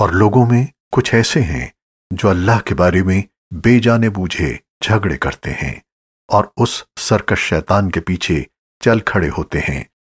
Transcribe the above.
और लोगों में कुछ ऐसे हैं जो अल्लाह के बारे में बेजाने बूझे झगड़े करते हैं और उस सरकश शैतान के पीछे चल खड़े होते हैं।